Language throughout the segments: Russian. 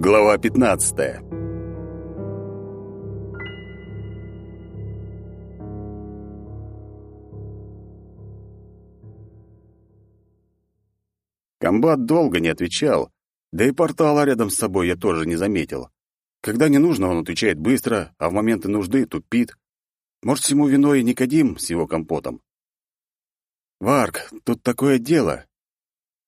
Глава 15. Комбат долго не отвечал, да и портала рядом с собой я тоже не заметил. Когда не нужно, он отвечает быстро, а в моменты нужды тупит. Может, всему виной Никодим с его компотом. «Варк, тут такое дело.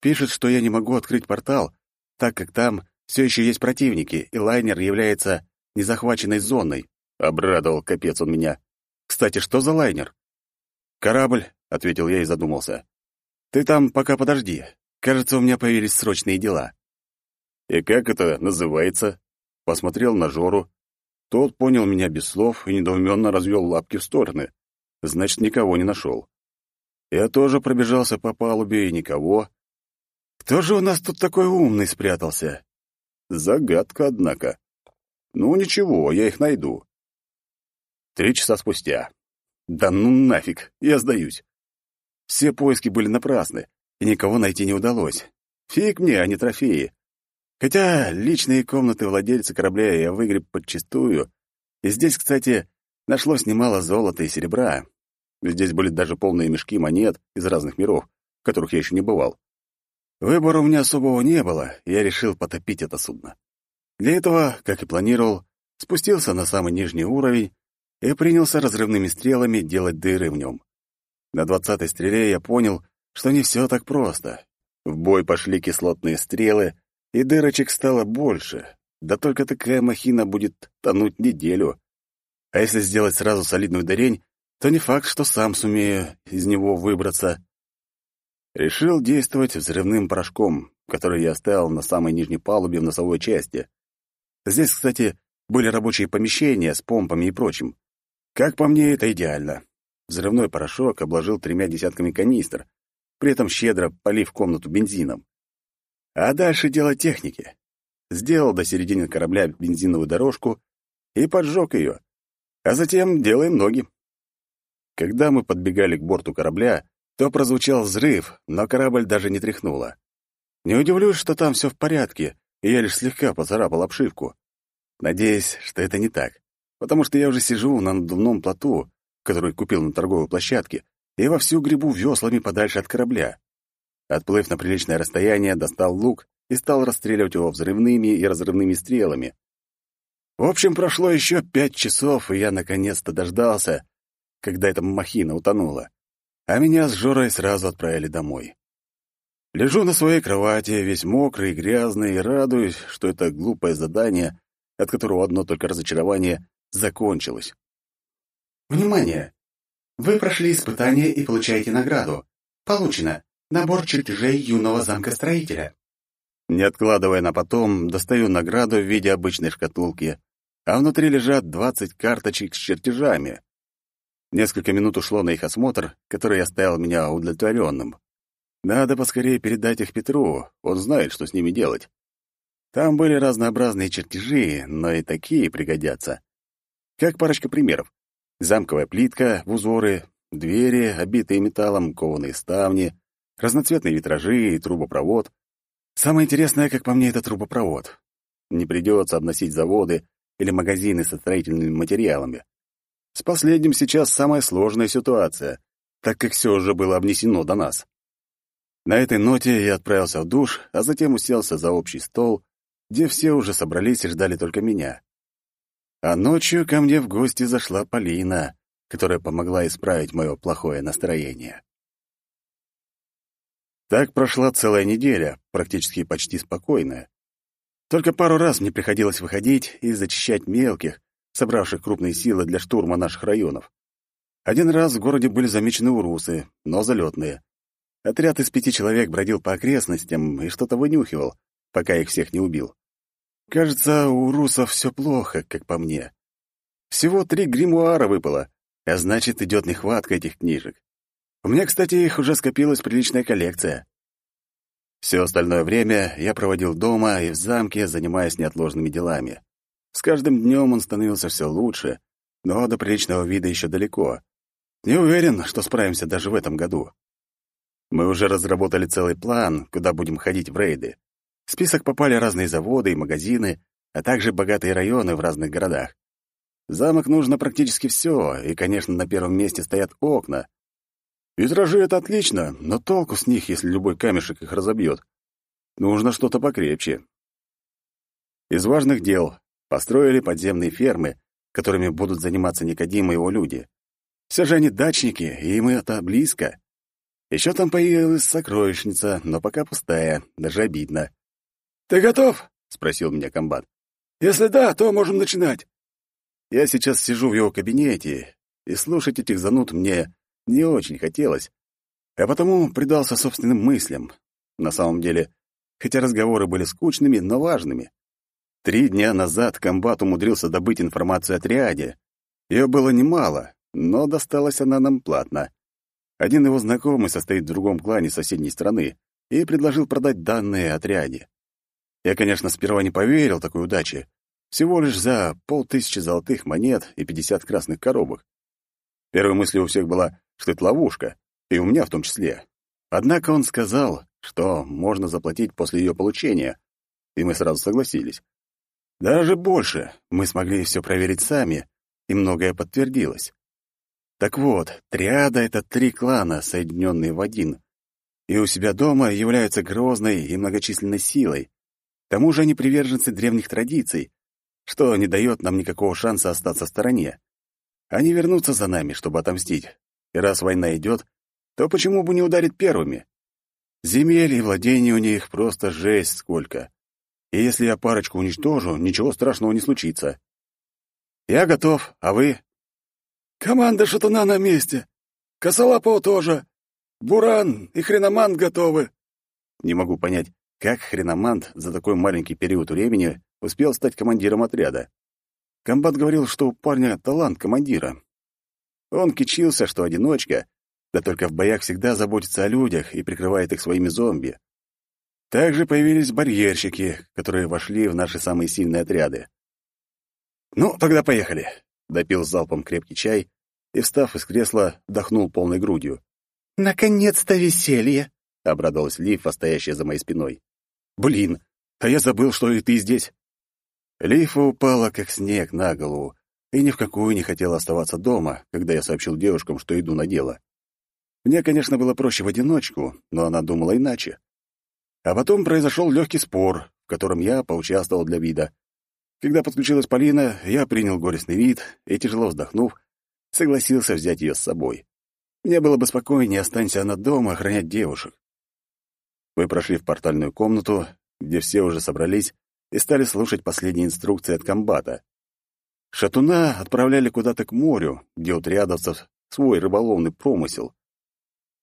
Пишет, что я не могу открыть портал, так как там все еще есть противники, и лайнер является незахваченной зоной. Обрадовал капец он меня. Кстати, что за лайнер? Корабль, ответил я и задумался. Ты там пока подожди. Кажется, у меня появились срочные дела. И как это называется? Посмотрел на Жору. Тот понял меня без слов и недоуменно развел лапки в стороны. Значит, никого не нашел. Я тоже пробежался по палубе, и никого. Кто же у нас тут такой умный спрятался? Загадка, однако. Ну, ничего, я их найду. Три часа спустя. Да ну нафиг, я сдаюсь. Все поиски были напрасны, и никого найти не удалось. Фиг мне, а не трофеи. Хотя личные комнаты владельца корабля я выгреб подчистую, и здесь, кстати, нашлось немало золота и серебра. Здесь были даже полные мешки монет из разных миров, в которых я еще не бывал. Выбора у меня особого не было, я решил потопить это судно. Для этого, как и планировал, спустился на самый нижний уровень и принялся разрывными стрелами делать дыры в нем. На двадцатой стреле я понял, что не все так просто. В бой пошли кислотные стрелы, и дырочек стало больше. Да только такая махина будет тонуть неделю. А если сделать сразу солидную дырень, то не факт, что сам сумею из него выбраться. Решил действовать взрывным порошком, который я оставил на самой нижней палубе в носовой части. Здесь, кстати, были рабочие помещения с помпами и прочим. Как по мне, это идеально. Взрывной порошок обложил тремя десятками канистр, при этом щедро полив комнату бензином. А дальше дело техники. Сделал до середины корабля бензиновую дорожку и поджег ее, а затем делаем ноги. Когда мы подбегали к борту корабля, то прозвучал взрыв, но корабль даже не тряхнуло. Не удивлюсь, что там все в порядке, и я лишь слегка поцарапал обшивку. Надеюсь, что это не так, потому что я уже сижу на надувном плоту, который купил на торговой площадке, и вовсю гребу веслами подальше от корабля. Отплыв на приличное расстояние, достал лук и стал расстреливать его взрывными и разрывными стрелами. В общем, прошло еще пять часов, и я наконец-то дождался, когда эта махина утонула а меня с Жорой сразу отправили домой. Лежу на своей кровати, весь мокрый и грязный, и радуюсь, что это глупое задание, от которого одно только разочарование, закончилось. Внимание! Вы прошли испытание и получаете награду. Получено. Набор чертежей юного замка-строителя. Не откладывая на потом, достаю награду в виде обычной шкатулки, а внутри лежат двадцать карточек с чертежами. Несколько минут ушло на их осмотр, который оставил меня удовлетворенным. Надо поскорее передать их Петру, он знает, что с ними делать. Там были разнообразные чертежи, но и такие пригодятся. Как парочка примеров. Замковая плитка в узоры, двери, обитые металлом, кованые ставни, разноцветные витражи и трубопровод. Самое интересное, как по мне, это трубопровод. Не придется обносить заводы или магазины со строительными материалами. С последним сейчас самая сложная ситуация, так как все уже было обнесено до нас. На этой ноте я отправился в душ, а затем уселся за общий стол, где все уже собрались и ждали только меня. А ночью ко мне в гости зашла Полина, которая помогла исправить мое плохое настроение. Так прошла целая неделя, практически почти спокойная. Только пару раз мне приходилось выходить и зачищать мелких, собравших крупные силы для штурма наших районов. Один раз в городе были замечены урусы, но залетные. Отряд из пяти человек бродил по окрестностям и что-то вынюхивал, пока их всех не убил. Кажется, у русов все плохо, как по мне. Всего три гримуара выпало, а значит, идет нехватка этих книжек. У меня, кстати, их уже скопилась приличная коллекция. Все остальное время я проводил дома и в замке, занимаясь неотложными делами. С каждым днем он становился все лучше, но до приличного вида еще далеко. Не уверен, что справимся даже в этом году. Мы уже разработали целый план, куда будем ходить в рейды. В список попали разные заводы и магазины, а также богатые районы в разных городах. Замок нужно практически все, и, конечно, на первом месте стоят окна. Витражи — это отлично, но толку с них, если любой камешек их разобьет. Нужно что-то покрепче. Из важных дел построили подземные фермы, которыми будут заниматься Никодим и его люди. Все же они дачники, и им это близко. Еще там появилась сокровищница, но пока пустая, даже обидно. «Ты готов?» — спросил меня комбат. «Если да, то можем начинать». Я сейчас сижу в его кабинете, и слушать этих зануд мне не очень хотелось, а потому предался собственным мыслям. На самом деле, хотя разговоры были скучными, но важными. Три дня назад комбат умудрился добыть информацию о триаде. Ее было немало, но досталась она нам платно. Один его знакомый состоит в другом клане соседней страны и предложил продать данные о триаде. Я, конечно, сперва не поверил такой удаче, всего лишь за полтысячи золотых монет и пятьдесят красных коробок. Первой мыслью у всех была, что это ловушка, и у меня в том числе. Однако он сказал, что можно заплатить после ее получения, и мы сразу согласились. Даже больше, мы смогли все проверить сами, и многое подтвердилось. Так вот, триада — это три клана, соединенные в один, и у себя дома являются грозной и многочисленной силой. К тому же они приверженцы древних традиций, что не дает нам никакого шанса остаться в стороне. Они вернутся за нами, чтобы отомстить. И раз война идет, то почему бы не ударить первыми? Земель и владений у них просто жесть сколько. И если я парочку уничтожу, ничего страшного не случится. Я готов, а вы? Команда шатуна на месте. Косолапова тоже. Буран и Хреномант готовы. Не могу понять, как Хреномант за такой маленький период времени успел стать командиром отряда. Комбат говорил, что у парня талант командира. Он кичился, что одиночка, да только в боях всегда заботится о людях и прикрывает их своими зомби. Также появились барьерщики, которые вошли в наши самые сильные отряды. «Ну, тогда поехали», — допил залпом крепкий чай и, встав из кресла, вдохнул полной грудью. «Наконец-то веселье!» — обрадовалась Лифа, стоящая за моей спиной. «Блин, а я забыл, что и ты здесь». Лифа упала, как снег, на голову, и ни в какую не хотела оставаться дома, когда я сообщил девушкам, что иду на дело. Мне, конечно, было проще в одиночку, но она думала иначе. А потом произошел легкий спор, в котором я поучаствовал для вида. Когда подключилась Полина, я принял горестный вид и, тяжело вздохнув, согласился взять ее с собой. Мне было бы спокойнее, останься она дома охранять девушек. Мы прошли в портальную комнату, где все уже собрались и стали слушать последние инструкции от комбата. Шатуна отправляли куда-то к морю, где у свой рыболовный промысел.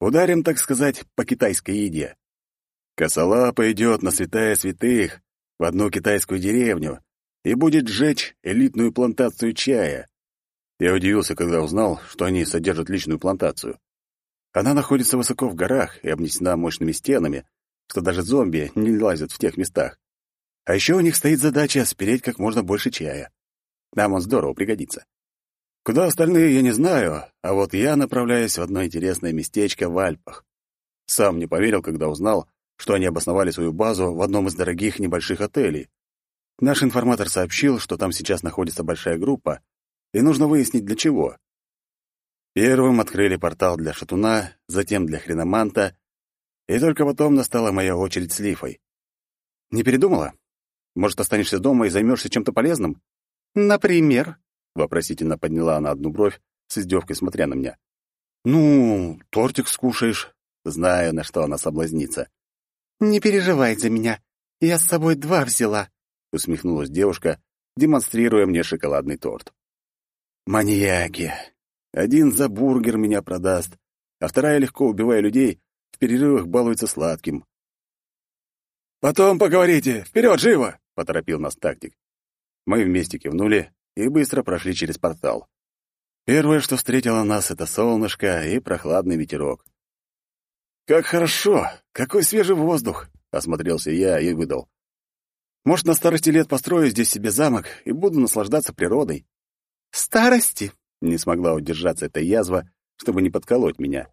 Ударим, так сказать, по китайской еде. Косолапа идет на святая святых, в одну китайскую деревню, и будет сжечь элитную плантацию чая. Я удивился, когда узнал, что они содержат личную плантацию. Она находится высоко в горах и обнесена мощными стенами, что даже зомби не лазят в тех местах. А еще у них стоит задача спереть как можно больше чая. Нам он здорово пригодится. Куда остальные, я не знаю, а вот я направляюсь в одно интересное местечко в Альпах. Сам не поверил, когда узнал, что они обосновали свою базу в одном из дорогих небольших отелей. Наш информатор сообщил, что там сейчас находится большая группа, и нужно выяснить, для чего. Первым открыли портал для Шатуна, затем для Хреноманта, и только потом настала моя очередь с Лифой. Не передумала? Может, останешься дома и займешься чем-то полезным? Например? Вопросительно подняла она одну бровь, с издевкой смотря на меня. Ну, тортик скушаешь. Знаю, на что она соблазнится. Не переживай за меня. Я с собой два взяла, усмехнулась девушка, демонстрируя мне шоколадный торт. Маньяки. Один за бургер меня продаст, а вторая, легко убивая людей, в перерывах балуется сладким. «Потом поговорите! Вперед, живо!» — поторопил нас тактик. Мы вместе кивнули и быстро прошли через портал. Первое, что встретило нас, — это солнышко и прохладный ветерок. «Как хорошо! Какой свежий воздух!» — осмотрелся я и выдал. «Может, на старости лет построю здесь себе замок и буду наслаждаться природой?» «Старости?» — не смогла удержаться эта язва, чтобы не подколоть меня.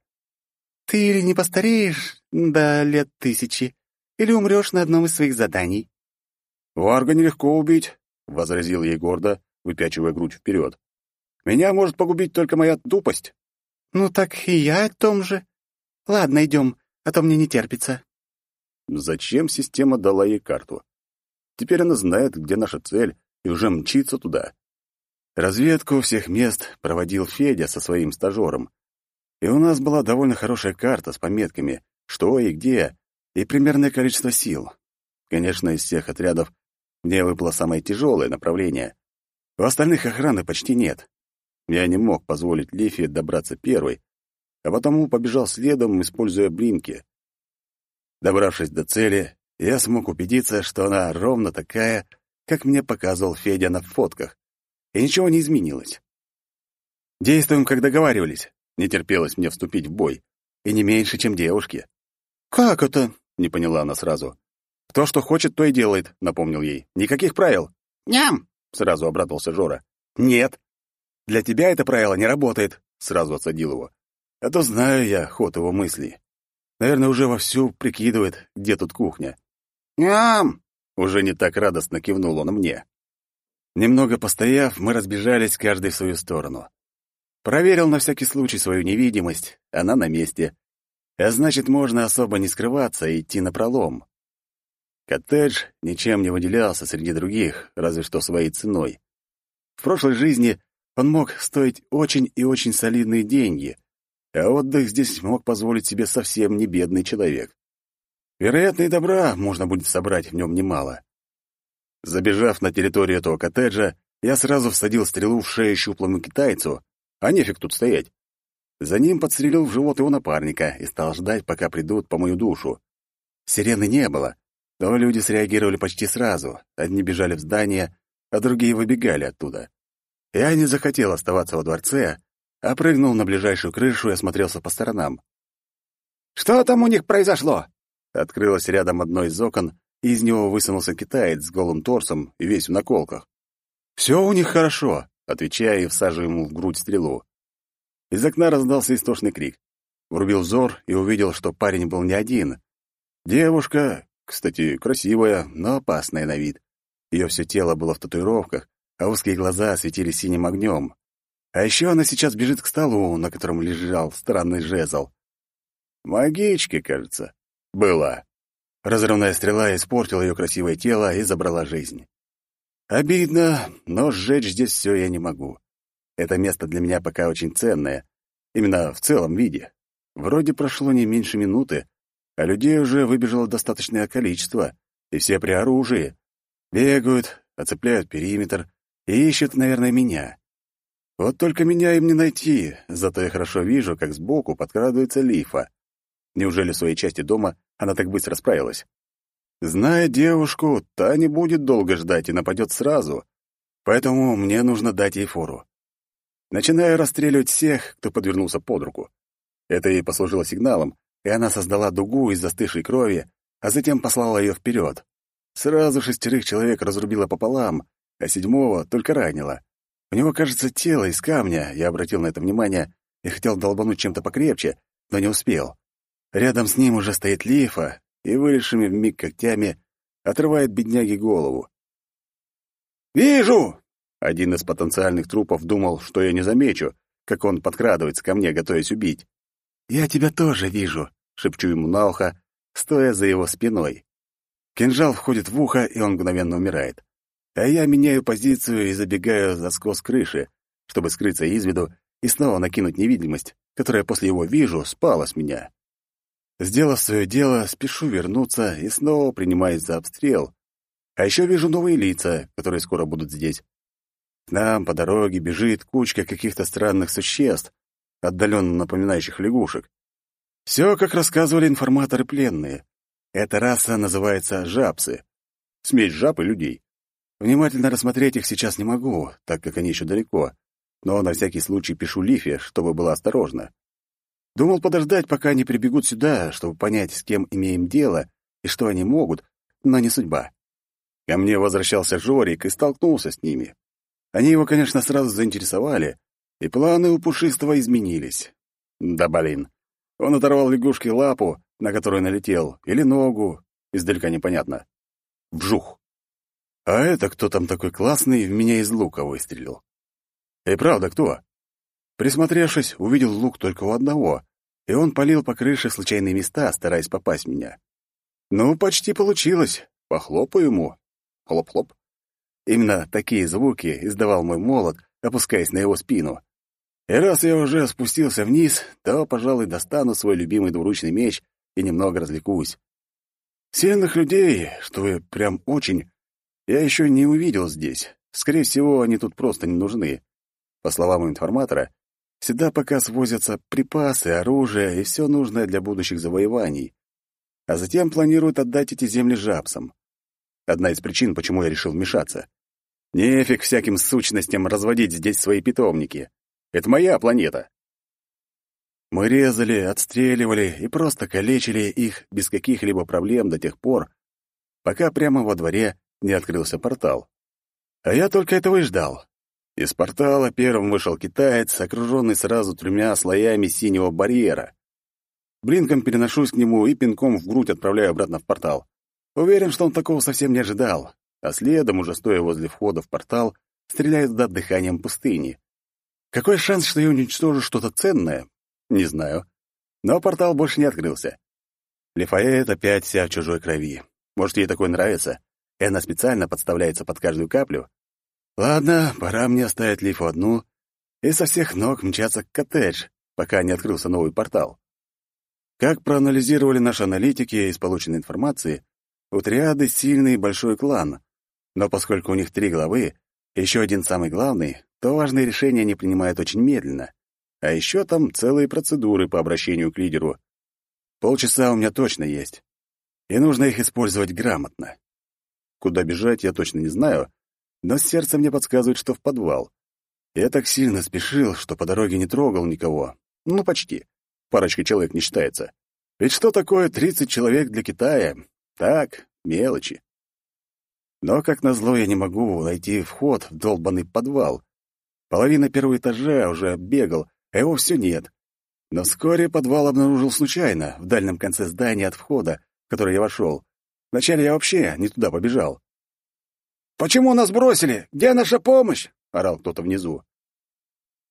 Ты или не постареешь до лет тысячи, или умрешь на одном из своих заданий. «Варга нелегко убить», — возразил ей гордо, выпячивая грудь вперед. «Меня может погубить только моя тупость». «Ну так и я о том же. Ладно, идем, а то мне не терпится». Зачем система дала ей карту? Теперь она знает, где наша цель, и уже мчится туда. Разведку всех мест проводил Федя со своим стажером. И у нас была довольно хорошая карта с пометками, что и где, и примерное количество сил. Конечно, из всех отрядов мне выпало самое тяжелое направление. У остальных охраны почти нет. Я не мог позволить Лифе добраться первой, а потому побежал следом, используя блинки. Добравшись до цели, я смог убедиться, что она ровно такая, как мне показывал Федя на фотках, и ничего не изменилось. «Действуем, как договаривались», — не терпелось мне вступить в бой, и не меньше, чем девушки. «Как это?» — не поняла она сразу. «Кто что хочет, то и делает», — напомнил ей. «Никаких правил». «Ням!» — сразу обрадовался Жора. «Нет. Для тебя это правило не работает», — сразу отсадил его. «А то знаю я ход его мыслей. Наверное, уже вовсю прикидывает, где тут кухня». «Ням!» — уже не так радостно кивнул он мне. Немного постояв, мы разбежались каждый в свою сторону. Проверил на всякий случай свою невидимость, она на месте. А значит, можно особо не скрываться и идти напролом. Коттедж ничем не выделялся среди других, разве что своей ценой. В прошлой жизни он мог стоить очень и очень солидные деньги, а отдых здесь мог позволить себе совсем не бедный человек. Вероятно, и добра можно будет собрать в нем немало. Забежав на территорию этого коттеджа, я сразу всадил стрелу в шею щуплому китайцу, а нефиг тут стоять. За ним подстрелил в живот его напарника и стал ждать, пока придут по мою душу. Сирены не было, но люди среагировали почти сразу. Одни бежали в здание, а другие выбегали оттуда. Я не захотел оставаться во дворце, а прыгнул на ближайшую крышу и осмотрелся по сторонам. «Что там у них произошло?» Открылось рядом одно из окон, и из него высунулся китаец с голым торсом и весь в наколках. «Все у них хорошо», — отвечая и всаживаю ему в грудь стрелу. Из окна раздался истошный крик. Врубил взор и увидел, что парень был не один. Девушка, кстати, красивая, но опасная на вид. Ее все тело было в татуировках, а узкие глаза светились синим огнем. А еще она сейчас бежит к столу, на котором лежал странный жезл. Магички, кажется. Была. Разрывная стрела испортила ее красивое тело и забрала жизнь. Обидно, но сжечь здесь все я не могу. Это место для меня пока очень ценное, именно в целом виде. Вроде прошло не меньше минуты, а людей уже выбежало достаточное количество, и все при оружии. Бегают, оцепляют периметр и ищут, наверное, меня. Вот только меня им не найти, зато я хорошо вижу, как сбоку подкрадывается лифа. Неужели в своей части дома она так быстро справилась? Зная девушку, та не будет долго ждать и нападет сразу, поэтому мне нужно дать ей фору. Начинаю расстреливать всех, кто подвернулся под руку. Это ей послужило сигналом, и она создала дугу из застывшей крови, а затем послала ее вперед. Сразу шестерых человек разрубила пополам, а седьмого только ранила. У него, кажется, тело из камня, я обратил на это внимание и хотел долбануть чем-то покрепче, но не успел. Рядом с ним уже стоит лифа и вылезшими вмиг когтями отрывает бедняге голову. «Вижу!» Один из потенциальных трупов думал, что я не замечу, как он подкрадывается ко мне, готовясь убить. «Я тебя тоже вижу», — шепчу ему на ухо, стоя за его спиной. Кинжал входит в ухо, и он мгновенно умирает. А я меняю позицию и забегаю за скос крыши, чтобы скрыться из виду и снова накинуть невидимость, которая после его «вижу» спала с меня. Сделав свое дело, спешу вернуться и снова принимаюсь за обстрел. А еще вижу новые лица, которые скоро будут здесь. К нам по дороге бежит кучка каких-то странных существ, отдаленно напоминающих лягушек. Все, как рассказывали информаторы пленные. Эта раса называется жабсы. Смесь жаб и людей. Внимательно рассмотреть их сейчас не могу, так как они еще далеко, но на всякий случай пишу Лифе, чтобы была осторожна. Думал подождать, пока они прибегут сюда, чтобы понять, с кем имеем дело и что они могут, но не судьба. Ко мне возвращался Жорик и столкнулся с ними. Они его, конечно, сразу заинтересовали, и планы у Пушистого изменились. Да блин. Он оторвал лягушке лапу, на которую налетел, или ногу, издалека непонятно. Вжух. А это кто там такой классный, в меня из лука выстрелил? И правда, кто? Присмотревшись, увидел лук только у одного, и он полил по крыше случайные места, стараясь попасть в меня. Ну, почти получилось. Похлопаю ему. Хлоп-хлоп. Именно такие звуки издавал мой молот, опускаясь на его спину. И раз я уже спустился вниз, то, пожалуй, достану свой любимый двуручный меч и немного развлекусь. Сильных людей, что вы прям очень, я еще не увидел здесь. Скорее всего, они тут просто не нужны. По словам информатора, сюда пока свозятся припасы, оружие и все нужное для будущих завоеваний. А затем планируют отдать эти земли жабсам. Одна из причин, почему я решил вмешаться. Нефиг всяким сущностям разводить здесь свои питомники. Это моя планета. Мы резали, отстреливали и просто калечили их без каких-либо проблем до тех пор, пока прямо во дворе не открылся портал. А я только этого и ждал. Из портала первым вышел китаец, окруженный сразу тремя слоями синего барьера. Блинком переношусь к нему и пинком в грудь отправляю обратно в портал. Уверен, что он такого совсем не ожидал, а следом, уже стоя возле входа в портал, стреляет туда дыханием пустыни. Какой шанс, что я уничтожу что-то ценное? Не знаю. Но портал больше не открылся. Лифаэт опять вся в чужой крови. Может, ей такое нравится, и она специально подставляется под каждую каплю? Ладно, пора мне оставить Лифу одну и со всех ног мчаться к коттедж, пока не открылся новый портал. Как проанализировали наши аналитики из полученной информации, у триады сильный и большой клан, но поскольку у них три главы, еще один самый главный, то важные решения они принимают очень медленно. А еще там целые процедуры по обращению к лидеру. Полчаса у меня точно есть, и нужно их использовать грамотно. Куда бежать, я точно не знаю, но сердце мне подсказывает, что в подвал. Я так сильно спешил, что по дороге не трогал никого. Ну, почти. Парочка человек не считается. Ведь что такое 30 человек для Китая? Так, мелочи. Но, как назло, я не могу найти вход в долбанный подвал. Половина первого этажа уже бегал, а его все нет. Но вскоре подвал обнаружил случайно, в дальнем конце здания от входа, в который я вошел. Вначале я вообще не туда побежал. «Почему нас бросили? Где наша помощь?» — орал кто-то внизу.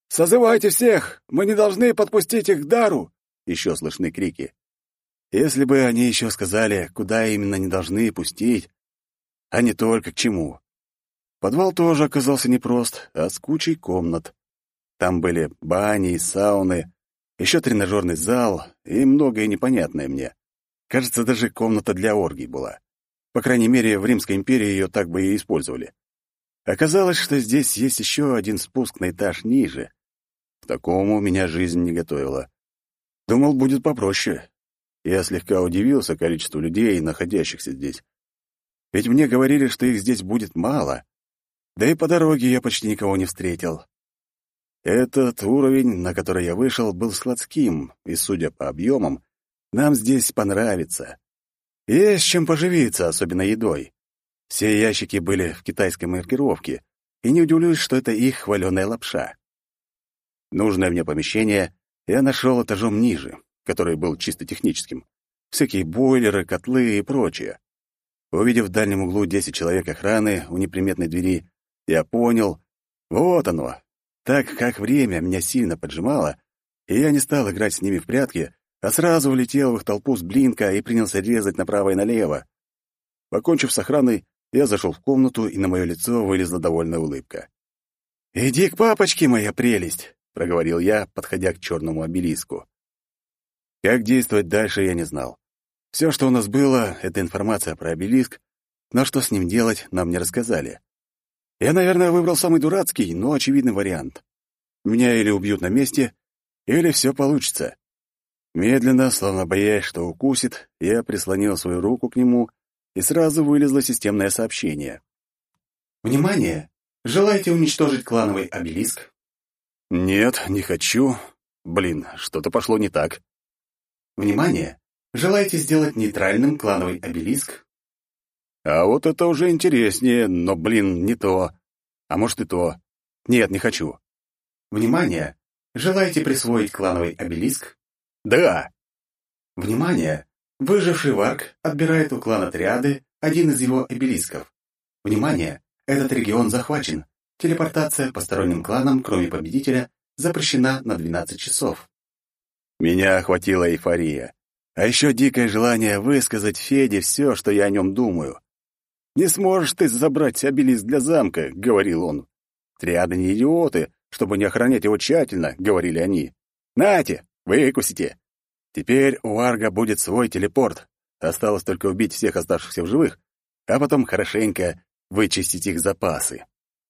«Созывайте всех! Мы не должны подпустить их к дару!» — еще слышны крики. Если бы они еще сказали, куда именно не должны пустить, а не только к чему. Подвал тоже оказался непрост, а с кучей комнат. Там были бани и сауны, еще тренажерный зал и многое непонятное мне. Кажется, даже комната для оргий была. По крайней мере, в Римской империи ее так бы и использовали. Оказалось, что здесь есть еще один спуск на этаж ниже. К такому меня жизнь не готовила. Думал, будет попроще. Я слегка удивился количеству людей, находящихся здесь. Ведь мне говорили, что их здесь будет мало. Да и по дороге я почти никого не встретил. Этот уровень, на который я вышел, был складским, и, судя по объемам, нам здесь понравится. Есть чем поживиться, особенно едой. Все ящики были в китайской маркировке, и не удивлюсь, что это их хваленая лапша. Нужное мне помещение я нашел этажом ниже, который был чисто техническим. Всякие бойлеры, котлы и прочее. Увидев в дальнем углу десять человек охраны у неприметной двери, я понял, вот оно. Так как время меня сильно поджимало, и я не стал играть с ними в прятки, а сразу влетел в их толпу с блинка и принялся резать направо и налево. Покончив с охраной, я зашел в комнату, и на мое лицо вылезла довольная улыбка. «Иди к папочке, моя прелесть!» — проговорил я, подходя к черному обелиску. Как действовать дальше, я не знал. Все, что у нас было, — это информация про обелиск, но что с ним делать, нам не рассказали. Я, наверное, выбрал самый дурацкий, но очевидный вариант. Меня или убьют на месте, или все получится. Медленно, словно боясь, что укусит, я прислонил свою руку к нему, и сразу вылезло системное сообщение. «Внимание! Желаете уничтожить клановый обелиск?» «Нет, не хочу. Блин, что-то пошло не так». «Внимание! Желаете сделать нейтральным клановый обелиск?» «А вот это уже интереснее, но, блин, не то. А может и то. Нет, не хочу». «Внимание! Желаете присвоить клановый обелиск?» Да. Внимание! Выживший варк отбирает у клана Триады один из его обелисков. Внимание! Этот регион захвачен. Телепортация посторонним кланам, кроме победителя, запрещена на 12 часов. Меня охватила эйфория. А еще дикое желание высказать Феде все, что я о нем думаю. «Не сможешь ты забрать обелиск для замка», — говорил он. «Триады не идиоты, чтобы не охранять его тщательно», — говорили они. «Нате, выкусите». Теперь у Арга будет свой телепорт. Осталось только убить всех оставшихся в живых, а потом хорошенько вычистить их запасы.